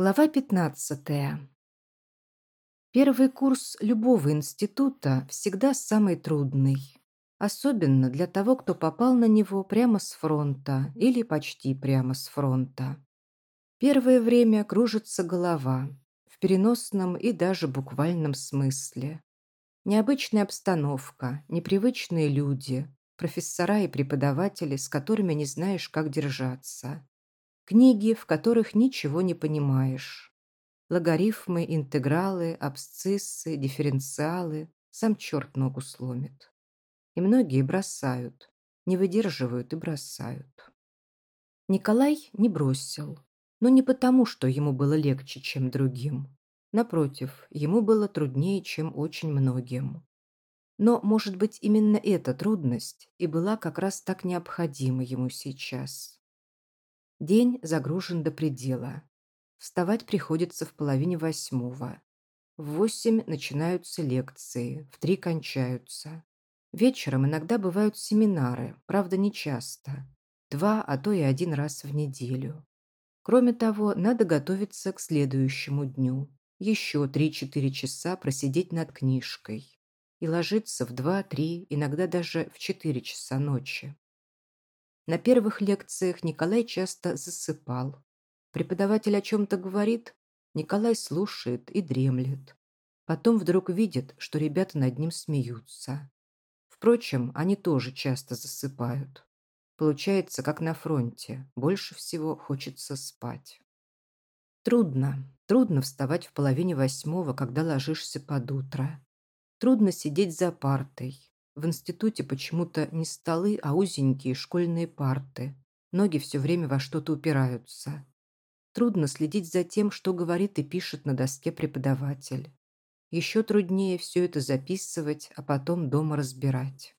Глава 15. Первый курс любого института всегда самый трудный. Особенно для того, кто попал на него прямо с фронта или почти прямо с фронта. Первое время кружится голова, в переносном и даже буквальном смысле. Необычная обстановка, непривычные люди, профессора и преподаватели, с которыми не знаешь, как держаться. Книги, в которых ничего не понимаешь. Логарифмы, интегралы, абсциссы, дифференциалы. Сам черт ногу сломит. И многие бросают. Не выдерживают и бросают. Николай не бросил. Но не потому, что ему было легче, чем другим. Напротив, ему было труднее, чем очень многим. Но, может быть, именно эта трудность и была как раз так необходима ему сейчас. День загружен до предела. Вставать приходится в половине восьмого. В восемь начинаются лекции, в три кончаются. Вечером иногда бывают семинары, правда, не часто. Два, а то и один раз в неделю. Кроме того, надо готовиться к следующему дню. Еще три-четыре часа просидеть над книжкой. И ложиться в два-три, иногда даже в четыре часа ночи. На первых лекциях Николай часто засыпал. Преподаватель о чем-то говорит, Николай слушает и дремлет. Потом вдруг видит, что ребята над ним смеются. Впрочем, они тоже часто засыпают. Получается, как на фронте, больше всего хочется спать. Трудно, трудно вставать в половине восьмого, когда ложишься под утро. Трудно сидеть за партой, в институте почему-то не столы, а узенькие школьные парты. Ноги все время во что-то упираются. Трудно следить за тем, что говорит и пишет на доске преподаватель. Еще труднее все это записывать, а потом дома разбирать.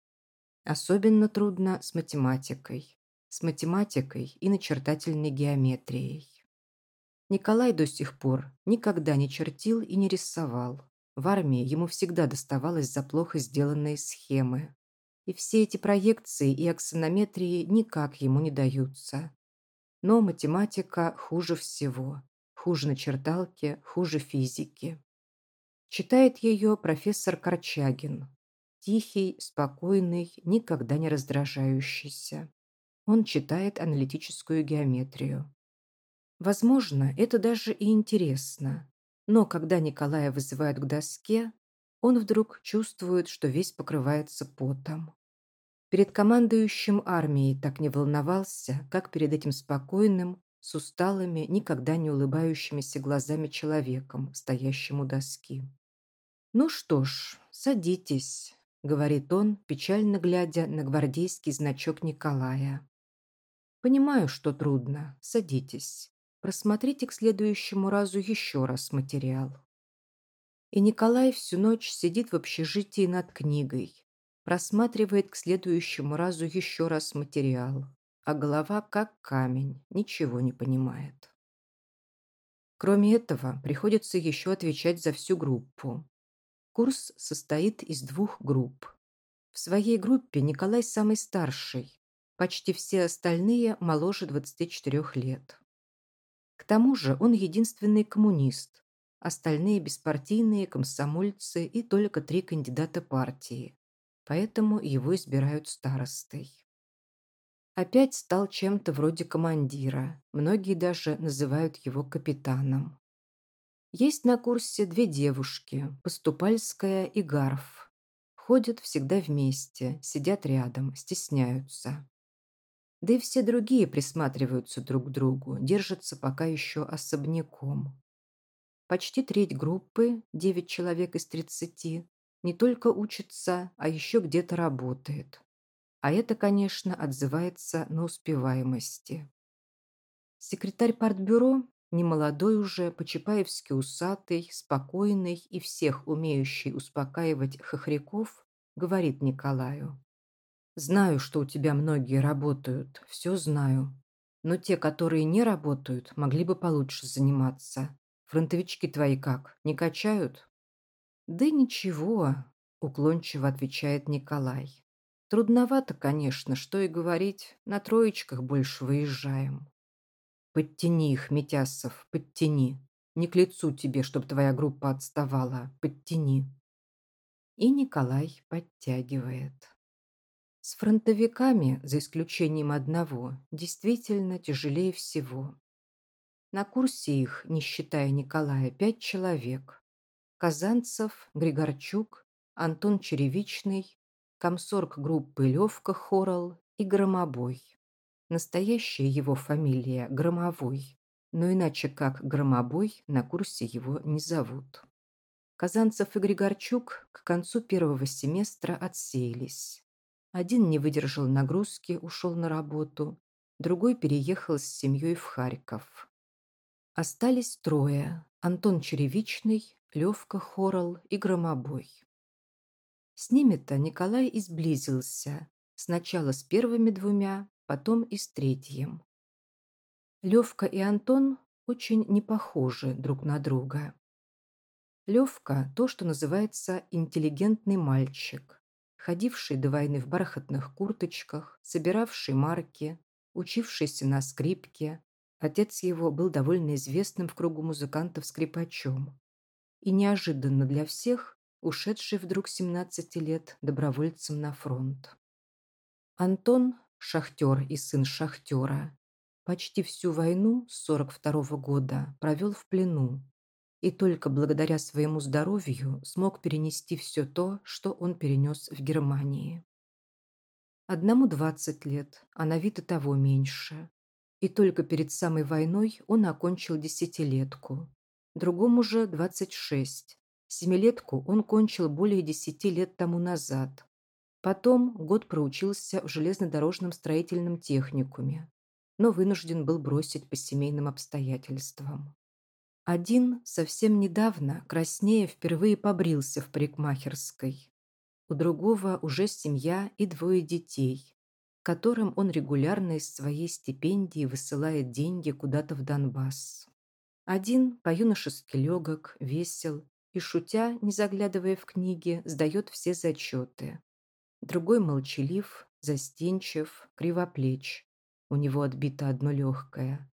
Особенно трудно с математикой. С математикой и начертательной геометрией. Николай до сих пор никогда не чертил и не рисовал. В армии ему всегда доставалось за плохо сделанные схемы. И все эти проекции и аксонометрии никак ему не даются. Но математика хуже всего. Хуже начерталки, хуже физики. Читает ее профессор Корчагин. Тихий, спокойный, никогда не раздражающийся. Он читает аналитическую геометрию. Возможно, это даже и интересно. Но когда Николая вызывают к доске, он вдруг чувствует, что весь покрывается потом. Перед командующим армией так не волновался, как перед этим спокойным, с усталыми, никогда не улыбающимися глазами человеком, стоящим у доски. «Ну что ж, садитесь», — говорит он, печально глядя на гвардейский значок Николая. «Понимаю, что трудно. Садитесь. Просмотрите к следующему разу еще раз материал. И Николай всю ночь сидит в общежитии над книгой, просматривает к следующему разу еще раз материал, а голова как камень, ничего не понимает. Кроме этого, приходится еще отвечать за всю группу. Курс состоит из двух групп. В своей группе Николай самый старший, почти все остальные моложе 24 лет. К тому же он единственный коммунист, остальные беспартийные, комсомольцы и только три кандидата партии. Поэтому его избирают старостой. Опять стал чем-то вроде командира, многие даже называют его капитаном. Есть на курсе две девушки, Поступальская и Гарф. Ходят всегда вместе, сидят рядом, стесняются. Да и все другие присматриваются друг к другу, держатся пока еще особняком. Почти треть группы, 9 человек из 30, не только учится, а еще где-то работает. А это, конечно, отзывается на успеваемости. Секретарь партбюро, немолодой уже, по-чапаевски усатый, спокойный и всех умеющий успокаивать хохряков, говорит Николаю. Знаю, что у тебя многие работают, все знаю. Но те, которые не работают, могли бы получше заниматься. Фронтовички твои как, не качают? Да ничего, уклончиво отвечает Николай. Трудновато, конечно, что и говорить, на троечках больше выезжаем. Подтяни их, Митясов, подтяни, Не к лицу тебе, чтоб твоя группа отставала. Подтяни. И Николай подтягивает. С фронтовиками, за исключением одного, действительно тяжелее всего. На курсе их, не считая Николая, пять человек. Казанцев, Григорчук, Антон Черевичный, комсорг группы Левка Хорал и Громобой. Настоящая его фамилия Громовой, но иначе как Громобой на курсе его не зовут. Казанцев и Григорчук к концу первого семестра отсеялись. Один не выдержал нагрузки, ушел на работу, другой переехал с семьей в Харьков. Остались трое – Антон Черевичный, Левка Хорал и Громобой. С ними-то Николай изблизился, сначала с первыми двумя, потом и с третьим. Левка и Антон очень не похожи друг на друга. Левка – то, что называется интеллигентный мальчик, ходивший до войны в бархатных курточках, собиравший марки, учившийся на скрипке. Отец его был довольно известным в кругу музыкантов скрипачом. И неожиданно для всех ушедший вдруг 17 лет добровольцем на фронт. Антон – шахтер и сын шахтера. Почти всю войну с 42 -го года провел в плену, и только благодаря своему здоровью смог перенести все то, что он перенес в Германии. Одному 20 лет, а на вид и того меньше. И только перед самой войной он окончил десятилетку. Другому же 26. Семилетку он кончил более десяти лет тому назад. Потом год проучился в железнодорожном строительном техникуме, но вынужден был бросить по семейным обстоятельствам. Один совсем недавно, краснее, впервые побрился в парикмахерской. У другого уже семья и двое детей, которым он регулярно из своей стипендии высылает деньги куда-то в Донбасс. Один по-юношески легок, весел и, шутя, не заглядывая в книги, сдает все зачеты. Другой молчалив, застенчив, кривоплеч. У него отбито одно легкое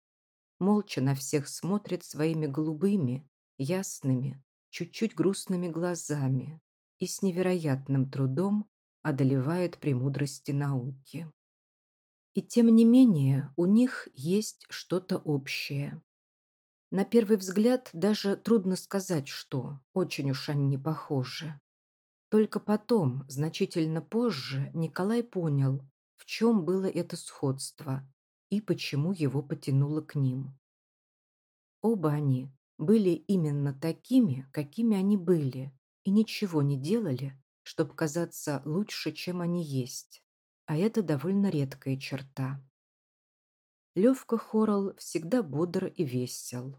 молча на всех смотрит своими голубыми, ясными, чуть-чуть грустными глазами и с невероятным трудом одолевает премудрости науки. И тем не менее у них есть что-то общее. На первый взгляд даже трудно сказать, что, очень уж они не похожи. Только потом, значительно позже, Николай понял, в чем было это сходство и почему его потянуло к ним. Оба они были именно такими, какими они были, и ничего не делали, чтобы казаться лучше, чем они есть. А это довольно редкая черта. Левка Хорал всегда бодр и весел.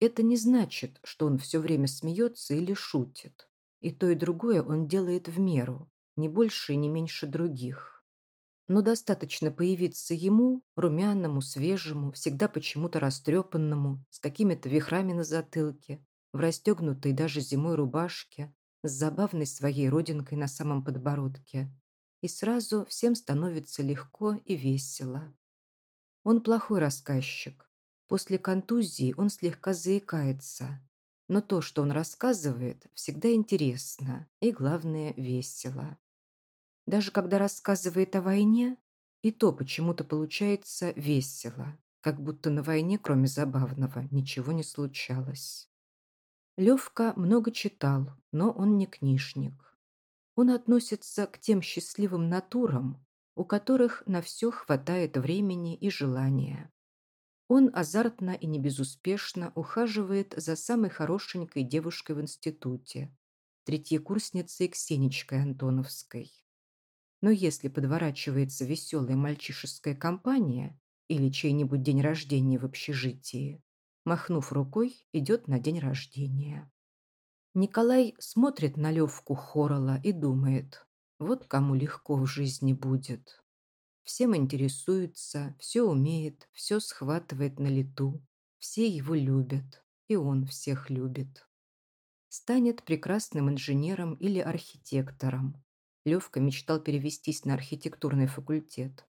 Это не значит, что он все время смеется или шутит. И то, и другое он делает в меру, не больше и не меньше других но достаточно появиться ему, румяному, свежему, всегда почему-то растрепанному, с какими-то вихрами на затылке, в расстегнутой даже зимой рубашке, с забавной своей родинкой на самом подбородке. И сразу всем становится легко и весело. Он плохой рассказчик. После контузии он слегка заикается. Но то, что он рассказывает, всегда интересно и, главное, весело. Даже когда рассказывает о войне, и то почему-то получается весело, как будто на войне, кроме забавного, ничего не случалось. Левка много читал, но он не книжник. Он относится к тем счастливым натурам, у которых на все хватает времени и желания. Он азартно и небезуспешно ухаживает за самой хорошенькой девушкой в институте, третьекурсницей Ксеничкой Антоновской. Но если подворачивается веселая мальчишеская компания или чей-нибудь день рождения в общежитии, махнув рукой, идет на день рождения. Николай смотрит на Левку Хорала и думает, вот кому легко в жизни будет. Всем интересуется, все умеет, все схватывает на лету, все его любят, и он всех любит. Станет прекрасным инженером или архитектором, Левка мечтал перевестись на архитектурный факультет.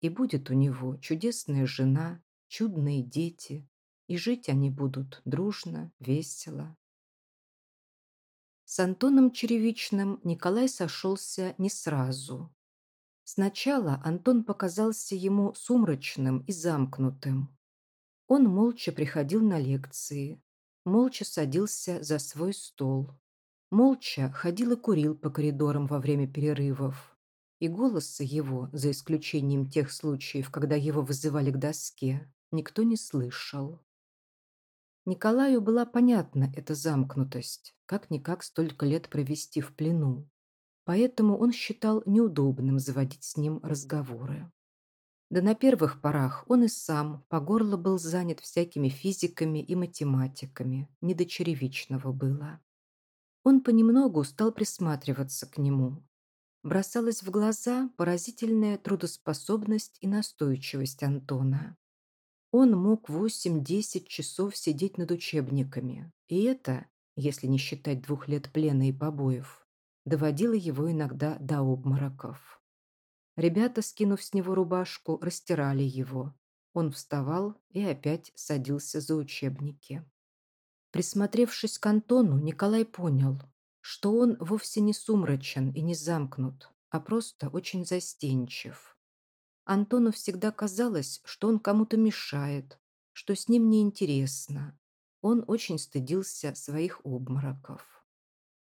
И будет у него чудесная жена, чудные дети, И жить они будут дружно, весело. С Антоном Черевичным Николай сошелся не сразу. Сначала Антон показался ему сумрачным и замкнутым. Он молча приходил на лекции, молча садился за свой стол, молча ходил и курил по коридорам во время перерывов. И голоса его, за исключением тех случаев, когда его вызывали к доске, никто не слышал. Николаю была понятна эта замкнутость, как-никак столько лет провести в плену. Поэтому он считал неудобным заводить с ним разговоры. Да на первых порах он и сам по горло был занят всякими физиками и математиками, не до черевичного было. Он понемногу стал присматриваться к нему. Бросалась в глаза поразительная трудоспособность и настойчивость Антона. Он мог 8-10 часов сидеть над учебниками, и это, если не считать двух лет плена и побоев, доводило его иногда до обмороков. Ребята, скинув с него рубашку, растирали его. Он вставал и опять садился за учебники. Присмотревшись к Антону, Николай понял, что он вовсе не сумрачен и не замкнут, а просто очень застенчив. Антону всегда казалось, что он кому-то мешает, что с ним неинтересно. Он очень стыдился своих обмороков.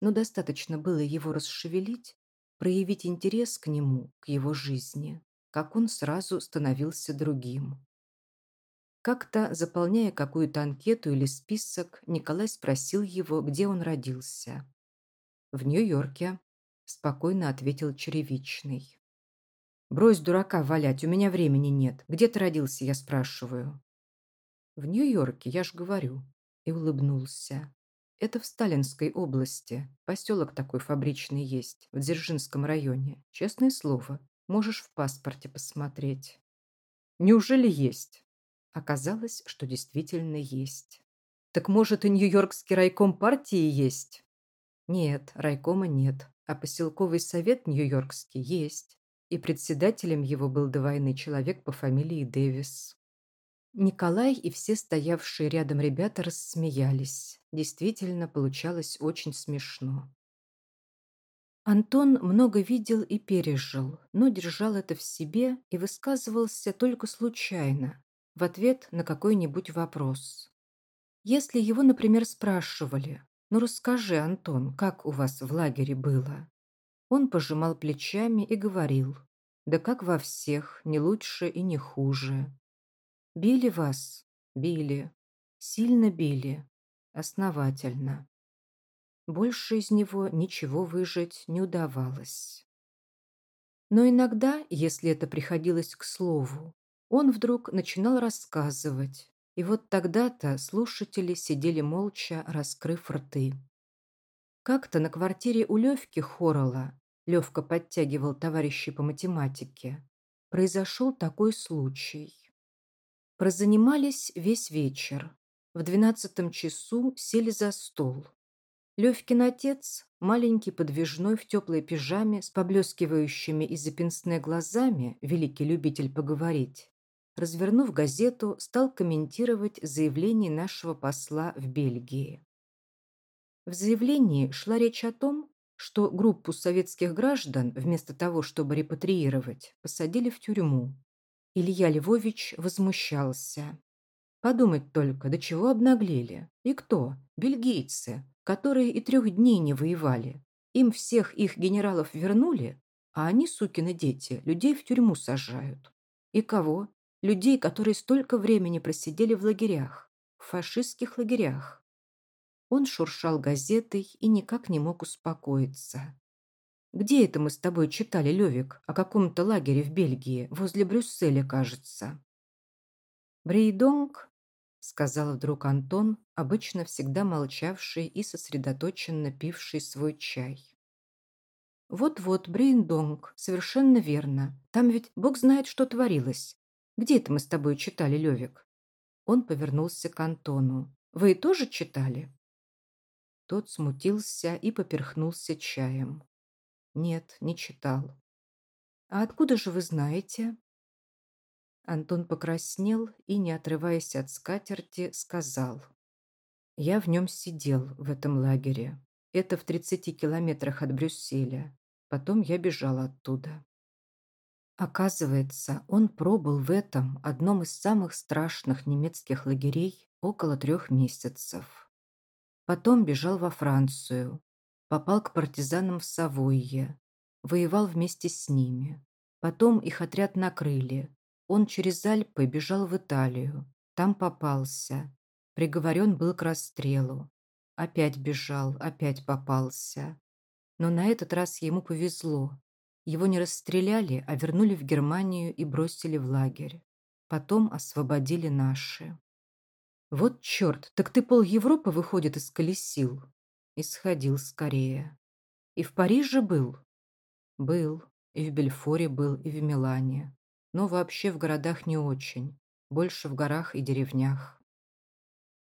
Но достаточно было его расшевелить, проявить интерес к нему, к его жизни, как он сразу становился другим. Как-то, заполняя какую-то анкету или список, Николай спросил его, где он родился. «В Нью-Йорке», – спокойно ответил Черевичный. «Брось дурака валять, у меня времени нет. Где ты родился, я спрашиваю?» «В Нью-Йорке, я ж говорю», и улыбнулся. «Это в Сталинской области. Поселок такой фабричный есть, в Дзержинском районе. Честное слово, можешь в паспорте посмотреть». «Неужели есть?» Оказалось, что действительно есть. «Так может и Нью-Йоркский райком партии есть?» «Нет, райкома нет, а поселковый совет Нью-Йоркский есть и председателем его был до войны человек по фамилии Дэвис. Николай и все стоявшие рядом ребята рассмеялись. Действительно, получалось очень смешно. Антон много видел и пережил, но держал это в себе и высказывался только случайно, в ответ на какой-нибудь вопрос. Если его, например, спрашивали, «Ну расскажи, Антон, как у вас в лагере было?» Он пожимал плечами и говорил, «Да как во всех, не лучше и не хуже». «Били вас?» «Били. Сильно били. Основательно». Больше из него ничего выжить не удавалось. Но иногда, если это приходилось к слову, он вдруг начинал рассказывать, и вот тогда-то слушатели сидели молча, раскрыв рты. Как-то на квартире у Левки Хорола Левка подтягивал товарищей по математике, произошел такой случай. Прозанимались весь вечер. В двенадцатом часу сели за стол. Левкин отец, маленький подвижной в теплой пижаме с поблескивающими из-за глазами, великий любитель поговорить, развернув газету, стал комментировать заявление нашего посла в Бельгии. В заявлении шла речь о том, что группу советских граждан, вместо того, чтобы репатриировать, посадили в тюрьму. Илья Львович возмущался. Подумать только, до чего обнаглели. И кто? Бельгийцы, которые и трех дней не воевали. Им всех их генералов вернули, а они, сукины дети, людей в тюрьму сажают. И кого? Людей, которые столько времени просидели в лагерях, в фашистских лагерях. Он шуршал газетой и никак не мог успокоиться. «Где это мы с тобой читали, Левик? О каком-то лагере в Бельгии, возле Брюсселя, кажется». «Брейндонк», — сказал вдруг Антон, обычно всегда молчавший и сосредоточенно пивший свой чай. «Вот-вот, Брейндонк, совершенно верно. Там ведь бог знает, что творилось. Где это мы с тобой читали, Левик?» Он повернулся к Антону. «Вы тоже читали?» Тот смутился и поперхнулся чаем. Нет, не читал. А откуда же вы знаете? Антон покраснел и, не отрываясь от скатерти, сказал. «Я в нем сидел, в этом лагере. Это в 30 километрах от Брюсселя. Потом я бежал оттуда». Оказывается, он пробыл в этом, одном из самых страшных немецких лагерей, около трех месяцев. Потом бежал во Францию, попал к партизанам в Савойе, воевал вместе с ними. Потом их отряд накрыли, он через Альпы бежал в Италию. Там попался. Приговорен был к расстрелу. Опять бежал, опять попался. Но на этот раз ему повезло. Его не расстреляли, а вернули в Германию и бросили в лагерь. Потом освободили наши. Вот черт, так ты пол Европы, выходит, из колесил. И сходил скорее. И в Париже был? Был. И в Бельфоре был, и в Милане но вообще в городах не очень, больше в горах и деревнях.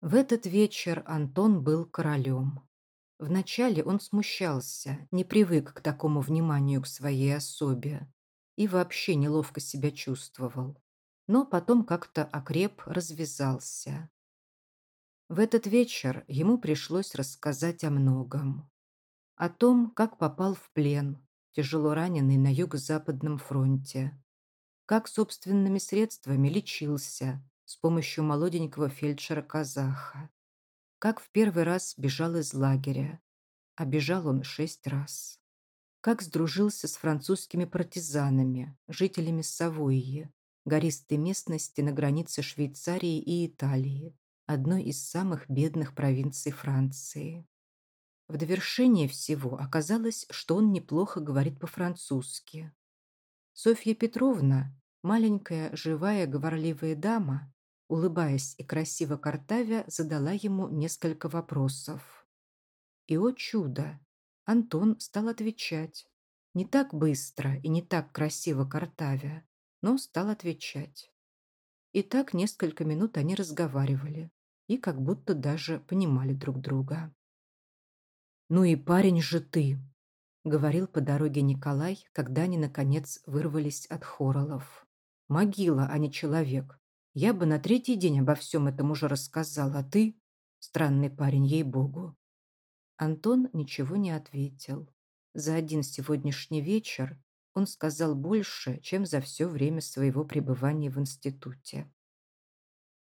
В этот вечер Антон был королем. Вначале он смущался, не привык к такому вниманию к своей особе и вообще неловко себя чувствовал, но потом как-то окреп, развязался. В этот вечер ему пришлось рассказать о многом. О том, как попал в плен, тяжело раненый на юго-западном фронте, как собственными средствами лечился с помощью молоденького фельдшера-казаха, как в первый раз бежал из лагеря, а бежал он шесть раз, как сдружился с французскими партизанами, жителями Савойи, гористой местности на границе Швейцарии и Италии, одной из самых бедных провинций Франции. В довершение всего оказалось, что он неплохо говорит по-французски. Софья Петровна, Маленькая, живая, говорливая дама, улыбаясь и красиво картавя, задала ему несколько вопросов. И, о чудо, Антон стал отвечать. Не так быстро и не так красиво картавя, но стал отвечать. И так несколько минут они разговаривали и как будто даже понимали друг друга. «Ну и парень же ты!» — говорил по дороге Николай, когда они, наконец, вырвались от Хоролов. Могила, а не человек. Я бы на третий день обо всем этом уже рассказал, а ты... Странный парень, ей-богу. Антон ничего не ответил. За один сегодняшний вечер он сказал больше, чем за все время своего пребывания в институте.